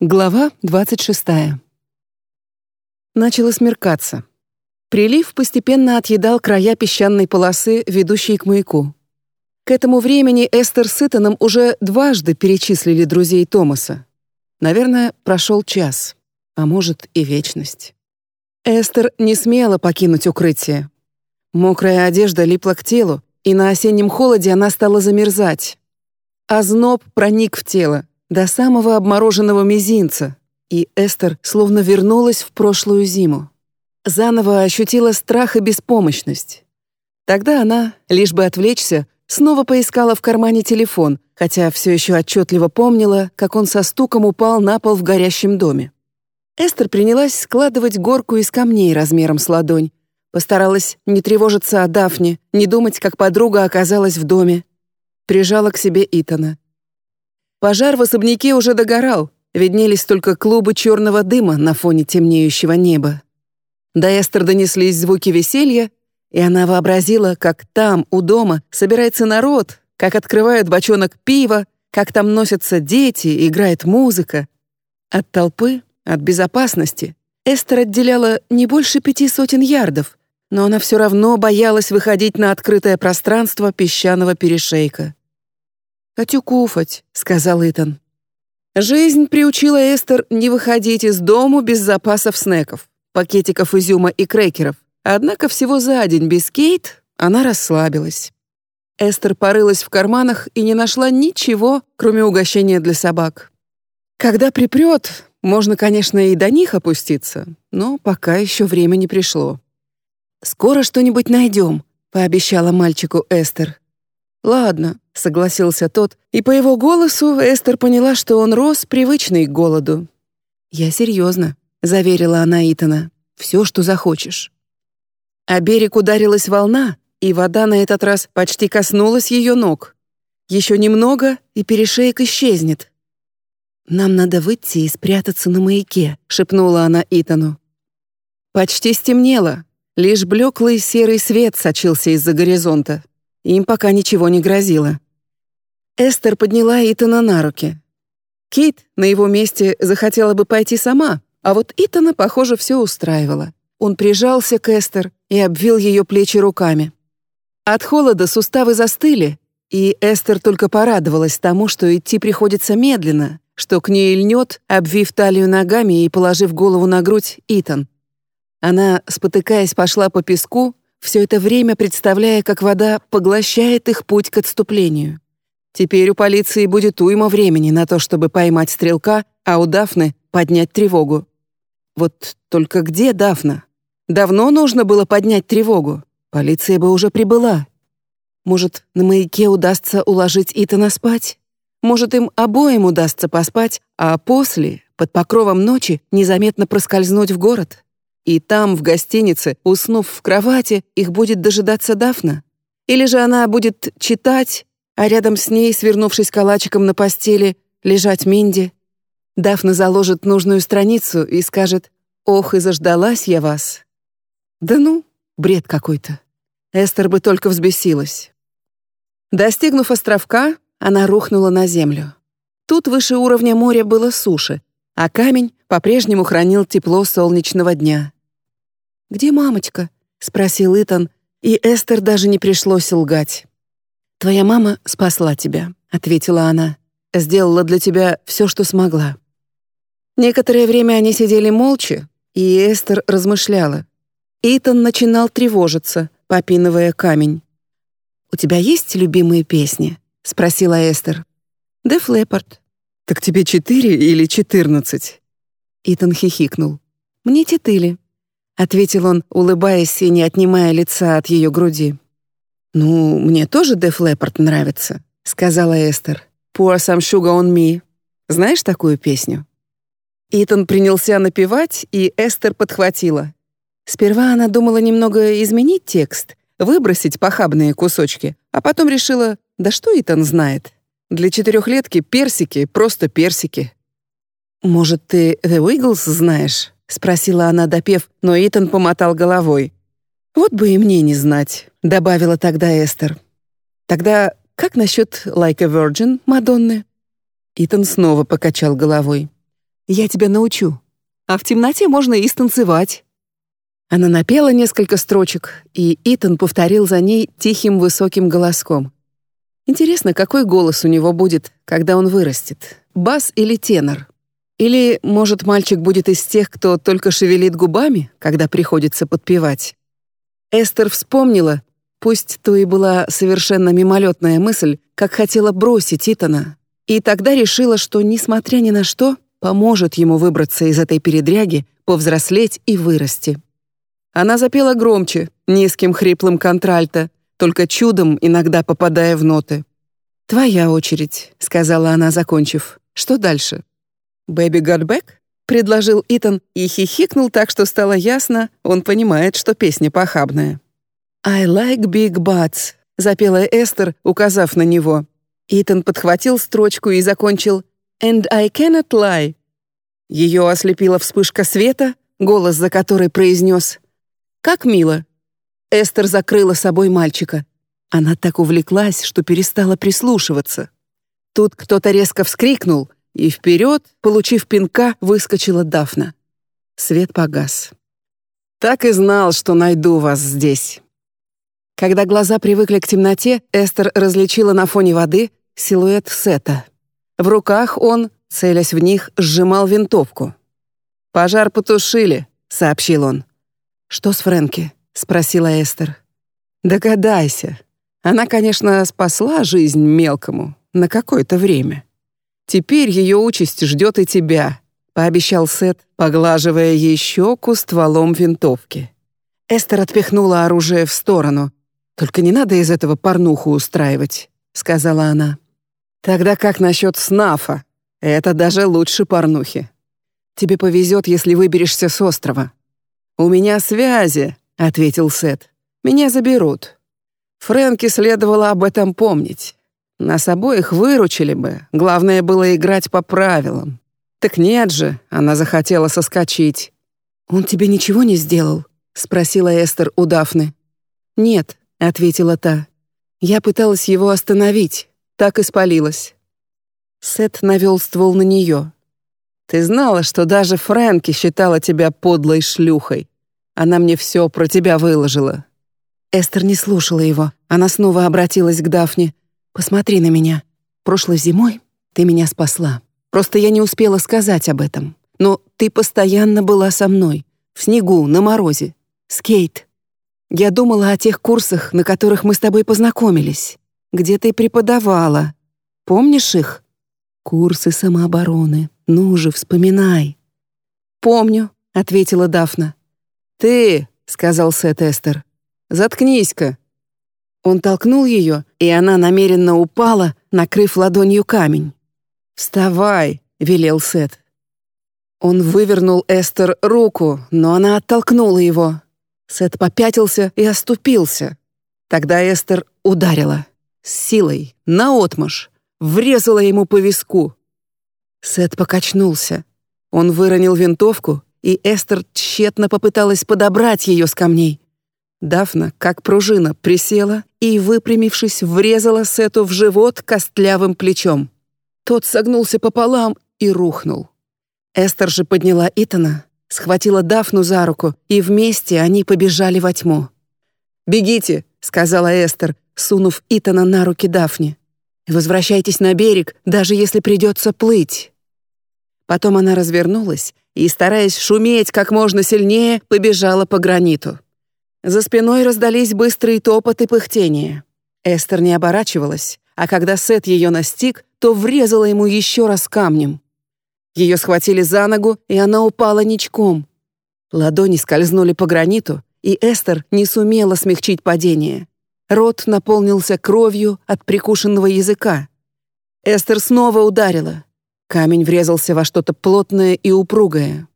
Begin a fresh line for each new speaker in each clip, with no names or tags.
Глава 26. Начало смеркаться. Прилив постепенно отъедал края песчаной полосы, ведущей к маяку. К этому времени Эстер с Итаном уже дважды перечислили друзей Томаса. Наверное, прошел час, а может и вечность. Эстер не смела покинуть укрытие. Мокрая одежда липла к телу, и на осеннем холоде она стала замерзать. Озноб проник в тело, до самого обмороженного мизинца, и Эстер словно вернулась в прошлую зиму. Заново ощутила страх и беспомощность. Тогда она, лишь бы отвлечься, снова поискала в кармане телефон, хотя все еще отчетливо помнила, как он со стуком упал на пол в горящем доме. Эстер принялась складывать горку из камней размером с ладонь. Постаралась не тревожиться о Дафне, не думать, как подруга оказалась в доме. Прижала к себе Итана. Пожар в особняке уже догорал, виднелись только клубы черного дыма на фоне темнеющего неба. До Эстер донеслись звуки веселья, и она вообразила, как там, у дома, собирается народ, как открывают бочонок пива, как там носятся дети, играет музыка. От толпы, от безопасности Эстер отделяла не больше пяти сотен ярдов, но она все равно боялась выходить на открытое пространство песчаного перешейка. «Хочу куфать», — сказал Итан. Жизнь приучила Эстер не выходить из дому без запасов снеков, пакетиков изюма и крекеров. Однако всего за день без Кейт она расслабилась. Эстер порылась в карманах и не нашла ничего, кроме угощения для собак. Когда припрет, можно, конечно, и до них опуститься, но пока еще время не пришло. «Скоро что-нибудь найдем», — пообещала мальчику Эстер. «Ладно», — согласился тот, и по его голосу Эстер поняла, что он рос, привычный к голоду. «Я серьезно», — заверила она Итана. «Все, что захочешь». А берег ударилась волна, и вода на этот раз почти коснулась ее ног. Еще немного, и перешеек исчезнет. «Нам надо выйти и спрятаться на маяке», — шепнула она Итану. Почти стемнело, лишь блеклый серый свет сочился из-за горизонта. Им пока ничего не грозило. Эстер подняла Итана на руки. Кейт на его месте захотела бы пойти сама, а вот Итана, похоже, все устраивало. Он прижался к Эстер и обвил ее плечи руками. От холода суставы застыли, и Эстер только порадовалась тому, что идти приходится медленно, что к ней льнет, обвив талию ногами и положив голову на грудь, Итан. Она, спотыкаясь, пошла по песку, все это время представляя, как вода поглощает их путь к отступлению. Теперь у полиции будет уйма времени на то, чтобы поймать стрелка, а у Дафны — поднять тревогу. Вот только где Дафна? Давно нужно было поднять тревогу. Полиция бы уже прибыла. Может, на маяке удастся уложить Итана спать? Может, им обоим удастся поспать, а после, под покровом ночи, незаметно проскользнуть в город? И там, в гостинице, уснув в кровати, их будет дожидаться Дафна? Или же она будет читать, а рядом с ней, свернувшись калачиком на постели, лежать Минди? Дафна заложит нужную страницу и скажет «Ох, и заждалась я вас». Да ну, бред какой-то. Эстер бы только взбесилась. Достигнув островка, она рухнула на землю. Тут выше уровня моря было суше, а камень по-прежнему хранил тепло солнечного дня. «Где мамочка?» — спросил Итан, и Эстер даже не пришлось лгать. «Твоя мама спасла тебя», — ответила она. «Сделала для тебя все, что смогла». Некоторое время они сидели молча, и Эстер размышляла. Итан начинал тревожиться, попинывая камень. «У тебя есть любимые песни?» — спросила Эстер. «Деф Леппорт». «Так тебе четыре или четырнадцать?» Итан хихикнул. «Мне тетыли», ответил он, улыбаясь и не отнимая лица от ее груди. «Ну, мне тоже Деф Леппорт нравится», — сказала Эстер. «Pour some sugar on me». Знаешь такую песню?» Итан принялся напевать, и Эстер подхватила. Сперва она думала немного изменить текст, выбросить похабные кусочки, а потом решила, да что Итан знает. Для четырехлетки персики — просто персики. «Может, ты The Wiggles знаешь?» — спросила она, допев, но Итан помотал головой. «Вот бы и мне не знать», — добавила тогда Эстер. «Тогда как насчет Like a Virgin Мадонны?» Итан снова покачал головой. Я тебя научу. А в темноте можно и станцевать». Она напела несколько строчек, и Итан повторил за ней тихим высоким голоском. Интересно, какой голос у него будет, когда он вырастет? Бас или тенор? Или, может, мальчик будет из тех, кто только шевелит губами, когда приходится подпевать? Эстер вспомнила, пусть то и была совершенно мимолетная мысль, как хотела бросить Итана, и тогда решила, что, несмотря ни на что, поможет ему выбраться из этой передряги, повзрослеть и вырасти. Она запела громче, низким хриплым контральто, только чудом иногда попадая в ноты. «Твоя очередь», — сказала она, закончив. «Что дальше?» «Бэби back?» — предложил Итан и хихикнул так, что стало ясно, он понимает, что песня похабная. «I like big butts», — запела Эстер, указав на него. Итан подхватил строчку и закончил «And I cannot lie». Ее ослепила вспышка света, голос за которой произнес как мило!» Эстер закрыла собой мальчика. Она так увлеклась, что перестала прислушиваться. Тут кто-то резко вскрикнул, и вперед, получив пинка, выскочила Дафна. Свет погас. «Так и знал, что найду вас здесь». Когда глаза привыкли к темноте, Эстер различила на фоне воды силуэт Сета. В руках он, целясь в них, сжимал винтовку. «Пожар потушили», — сообщил он. «Что с Фрэнки?» — спросила Эстер. «Догадайся. Она, конечно, спасла жизнь мелкому на какое-то время. Теперь ее участь ждет и тебя», — пообещал Сет, поглаживая ей щеку стволом винтовки. Эстер отпихнула оружие в сторону. «Только не надо из этого порнуху устраивать», — сказала она. «Тогда как насчет снафа? Это даже лучше порнухи. Тебе повезет, если выберешься с острова. «У меня связи», — ответил Сет. «Меня заберут». Фрэнки следовало об этом помнить. Нас обоих выручили бы, главное было играть по правилам. Так нет же, она захотела соскочить. «Он тебе ничего не сделал?» — спросила Эстер у Дафны. «Нет», — ответила та. «Я пыталась его остановить, так и спалилась». Сет навел ствол на нее. «Ты знала, что даже Фрэнки считала тебя подлой шлюхой?» Она мне все про тебя выложила». Эстер не слушала его. Она снова обратилась к Дафне. «Посмотри на меня. Прошлой зимой ты меня спасла. Просто я не успела сказать об этом. Но ты постоянно была со мной. В снегу, на морозе. Скейт. Я думала о тех курсах, на которых мы с тобой познакомились. Где ты преподавала. Помнишь их? Курсы самообороны. Ну же, вспоминай. «Помню», — ответила Дафна. «Ты!» — сказал Сет Эстер. «Заткнись-ка!» Он толкнул ее, и она намеренно упала, накрыв ладонью камень. «Вставай!» — велел Сет. Он вывернул Эстер руку, но она оттолкнула его. Сет попятился и оступился. Тогда Эстер ударила. С силой, наотмашь, врезала ему по виску. Сет покачнулся. Он выронил винтовку и Эстер тщетно попыталась подобрать ее с камней. Дафна, как пружина, присела и, выпрямившись, врезала Сету в живот костлявым плечом. Тот согнулся пополам и рухнул. Эстер же подняла Итана, схватила Дафну за руку, и вместе они побежали во тьму. «Бегите», — сказала Эстер, сунув Итана на руки Дафне. «Возвращайтесь на берег, даже если придется плыть». Потом она развернулась и, стараясь шуметь как можно сильнее, побежала по граниту. За спиной раздались быстрые топот и пыхтение. Эстер не оборачивалась, а когда Сет ее настиг, то врезала ему еще раз камнем. Ее схватили за ногу, и она упала ничком. Ладони скользнули по граниту, и Эстер не сумела смягчить падение. Рот наполнился кровью от прикушенного языка. Эстер снова ударила. Камень врезался во что-то плотное и упругое.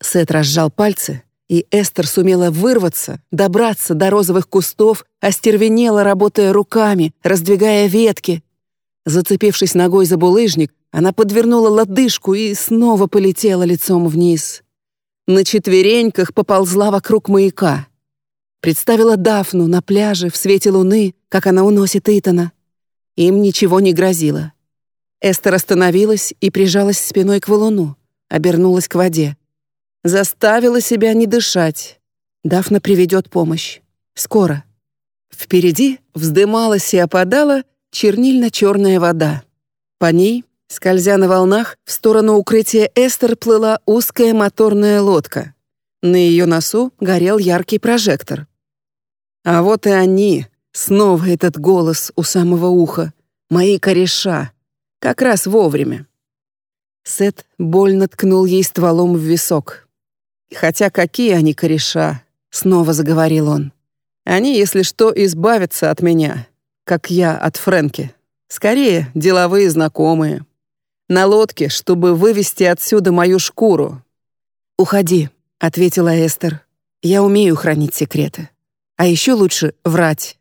Сет разжал пальцы, и Эстер сумела вырваться, добраться до розовых кустов, остервенела, работая руками, раздвигая ветки. Зацепившись ногой за булыжник, она подвернула лодыжку и снова полетела лицом вниз. На четвереньках поползла вокруг маяка. Представила Дафну на пляже в свете луны, как она уносит Итана. Им ничего не грозило. Эстер остановилась и прижалась спиной к валуну. обернулась к воде. Заставила себя не дышать. Дафна приведет помощь. Скоро. Впереди вздымалась и опадала чернильно-черная вода. По ней, скользя на волнах, в сторону укрытия Эстер плыла узкая моторная лодка. На ее носу горел яркий прожектор. А вот и они, снова этот голос у самого уха, мои кореша, как раз вовремя. Сет больно ткнул ей стволом в висок. «Хотя какие они кореша?» — снова заговорил он. «Они, если что, избавятся от меня, как я от Фрэнки. Скорее, деловые знакомые. На лодке, чтобы вывести отсюда мою шкуру». «Уходи», — ответила Эстер. «Я умею хранить секреты. А еще лучше врать».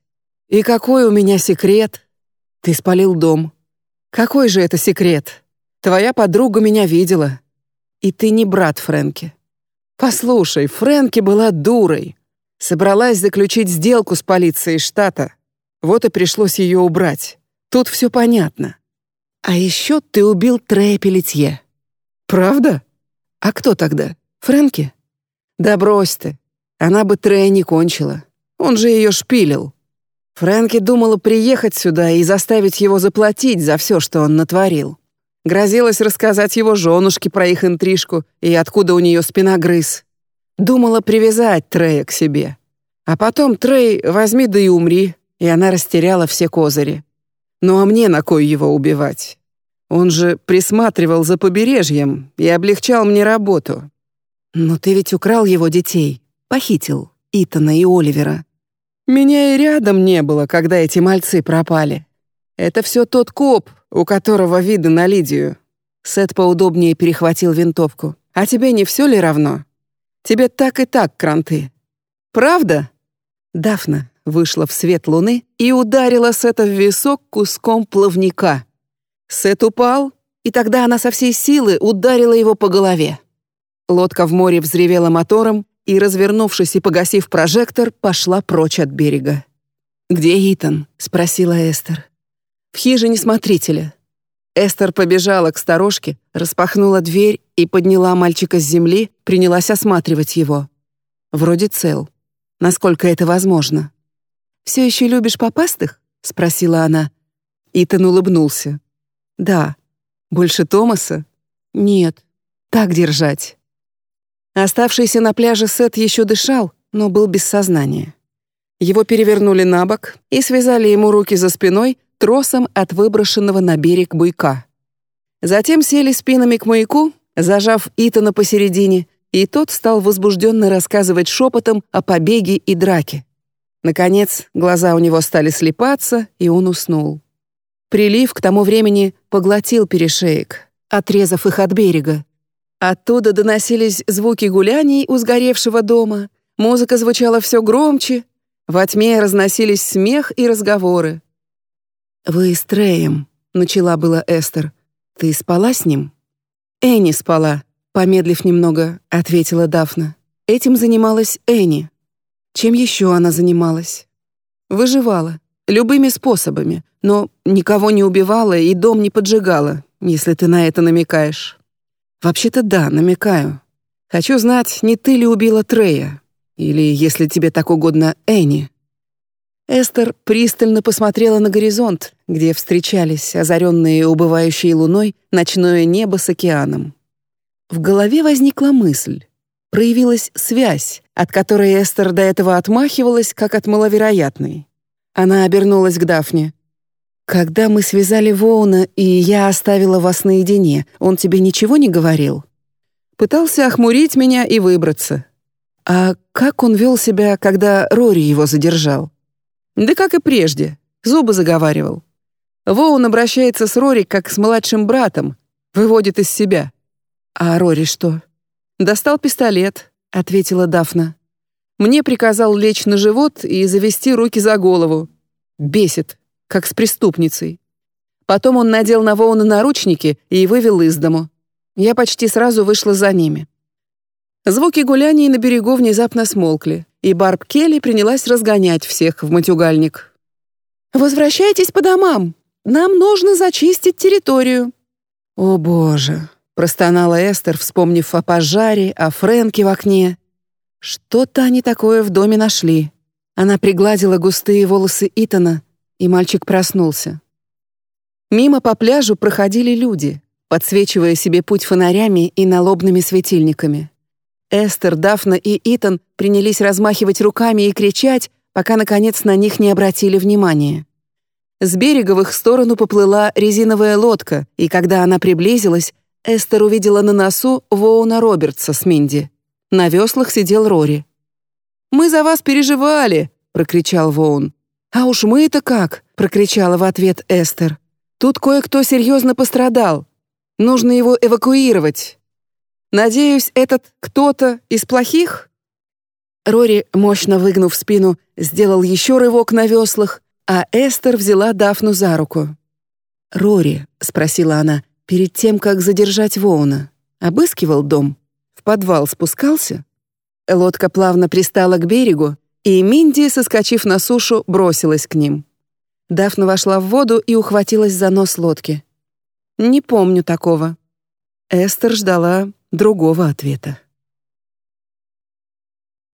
«И какой у меня секрет?» «Ты спалил дом». «Какой же это секрет?» Твоя подруга меня видела. И ты не брат Фрэнки. Послушай, Фрэнки была дурой. Собралась заключить сделку с полицией штата. Вот и пришлось ее убрать. Тут все понятно. А еще ты убил Трея Пелетье. Правда? А кто тогда? Фрэнки? Да брось ты. Она бы Трея не кончила. Он же ее шпилил. Фрэнки думала приехать сюда и заставить его заплатить за все, что он натворил. Грозилась рассказать его женушке про их интрижку и откуда у нее спина грыз. Думала привязать Трея к себе. А потом Трей возьми да и умри, и она растеряла все козыри. Ну а мне на кой его убивать? Он же присматривал за побережьем и облегчал мне работу. Но ты ведь украл его детей, похитил Итана и Оливера. Меня и рядом не было, когда эти мальцы пропали. Это все тот коп, у которого виды на Лидию. Сет поудобнее перехватил винтовку. А тебе не все ли равно? Тебе так и так кранты. Правда? Дафна вышла в свет луны и ударила Сета в висок куском плавника. Сет упал, и тогда она со всей силы ударила его по голове. Лодка в море взревела мотором и, развернувшись и погасив прожектор, пошла прочь от берега. «Где Итан?» — спросила Эстер в хижине смотрителя. Эстер побежала к сторожке, распахнула дверь и подняла мальчика с земли, принялась осматривать его. Вроде цел. Насколько это возможно? «Все еще любишь попастых?» — спросила она. Итан улыбнулся. «Да. Больше Томаса?» «Нет. Так держать». Оставшийся на пляже Сет еще дышал, но был без сознания. Его перевернули на бок и связали ему руки за спиной, тросом от выброшенного на берег буйка. Затем сели спинами к маяку, зажав Итана посередине, и тот стал возбужденно рассказывать шепотом о побеге и драке. Наконец, глаза у него стали слепаться, и он уснул. Прилив к тому времени поглотил перешеек, отрезав их от берега. Оттуда доносились звуки гуляний у сгоревшего дома, музыка звучала все громче, во тьме разносились смех и разговоры. «Вы с Треем», — начала была Эстер. «Ты спала с ним?» «Энни спала», — помедлив немного, ответила Дафна. «Этим занималась Энни». Чем еще она занималась? Выживала. Любыми способами. Но никого не убивала и дом не поджигала, если ты на это намекаешь. Вообще-то да, намекаю. Хочу знать, не ты ли убила Трея? Или, если тебе так угодно, Энни. Эстер пристально посмотрела на горизонт, где встречались озаренные убывающей луной ночное небо с океаном. В голове возникла мысль. Проявилась связь, от которой Эстер до этого отмахивалась, как от маловероятной. Она обернулась к Дафне. «Когда мы связали Воуна, и я оставила вас наедине, он тебе ничего не говорил?» Пытался охмурить меня и выбраться. А как он вел себя, когда Рори его задержал? Да как и прежде, зубы заговаривал. Воун обращается с Рори как с младшим братом, выводит из себя. А Рори что? Достал пистолет, ответила Дафна. Мне приказал лечь на живот и завести руки за голову. Бесит, как с преступницей. Потом он надел на Воуна наручники и вывел из дому. Я почти сразу вышла за ними. Звуки гуляний на берегу внезапно смолкли и Барб Келли принялась разгонять всех в матюгальник. «Возвращайтесь по домам! Нам нужно зачистить территорию!» «О, боже!» — простонала Эстер, вспомнив о пожаре, о Фрэнке в окне. Что-то они такое в доме нашли. Она пригладила густые волосы Итана, и мальчик проснулся. Мимо по пляжу проходили люди, подсвечивая себе путь фонарями и налобными светильниками. Эстер, Дафна и Итан принялись размахивать руками и кричать, пока, наконец, на них не обратили внимания. С берега в их сторону поплыла резиновая лодка, и когда она приблизилась, Эстер увидела на носу Воуна Робертса с Минди. На веслах сидел Рори. «Мы за вас переживали!» — прокричал Воун. «А уж мы-то как!» — прокричала в ответ Эстер. «Тут кое-кто серьезно пострадал. Нужно его эвакуировать. Надеюсь, этот кто-то из плохих?» Рори, мощно выгнув спину, сделал еще рывок на веслах, а Эстер взяла Дафну за руку. «Рори», — спросила она, перед тем, как задержать Воуна, обыскивал дом, в подвал спускался? Лодка плавно пристала к берегу, и Минди, соскочив на сушу, бросилась к ним. Дафна вошла в воду и ухватилась за нос лодки. «Не помню такого». Эстер ждала другого ответа.